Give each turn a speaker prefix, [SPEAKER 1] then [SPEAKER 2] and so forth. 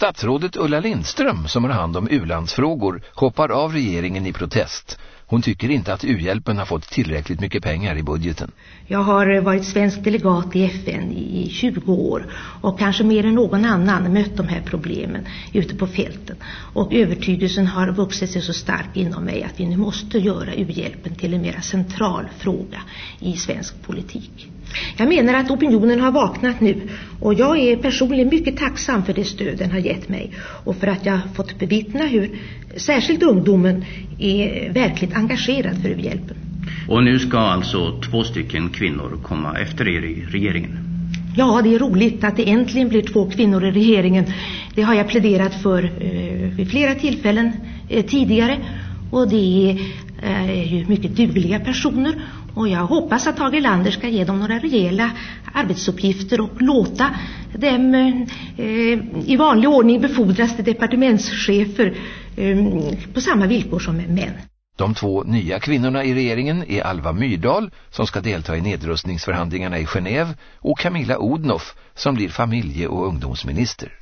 [SPEAKER 1] Statsrådet Ulla Lindström som har hand om ulandsfrågor hoppar av regeringen i protest. Hon tycker inte att u-hjälpen har fått tillräckligt mycket pengar i budgeten.
[SPEAKER 2] Jag har eh, varit svensk delegat i FN i 20 år och kanske mer än någon annan mött de här problemen ute på fälten. Och övertygelsen har vuxit sig så stark inom mig att vi nu måste göra u-hjälpen till en mer central fråga i svensk politik. Jag menar att opinionen har vaknat nu och jag är personligen mycket tacksam för det stöd den har gett mig och för att jag fått bevittna hur särskilt ungdomen är verkligt engagerad för u-hjälpen.
[SPEAKER 3] Och nu ska alltså två stycken kvinnor komma efter er i regeringen?
[SPEAKER 2] Ja, det är roligt att det äntligen blir två kvinnor i regeringen. Det har jag pläderat för eh, vid flera tillfällen eh, tidigare och det är Eh, är ju mycket dugliga personer och jag hoppas att Tage Lander ska ge dem några rejäla arbetsuppgifter och låta dem eh, eh, i vanlig ordning befordras till departementschefer eh, på samma villkor som män.
[SPEAKER 1] De två nya kvinnorna i regeringen är Alva Myrdal som ska delta i nedrustningsförhandlingarna i Genève och Camilla Odnoff som blir familje- och ungdomsminister.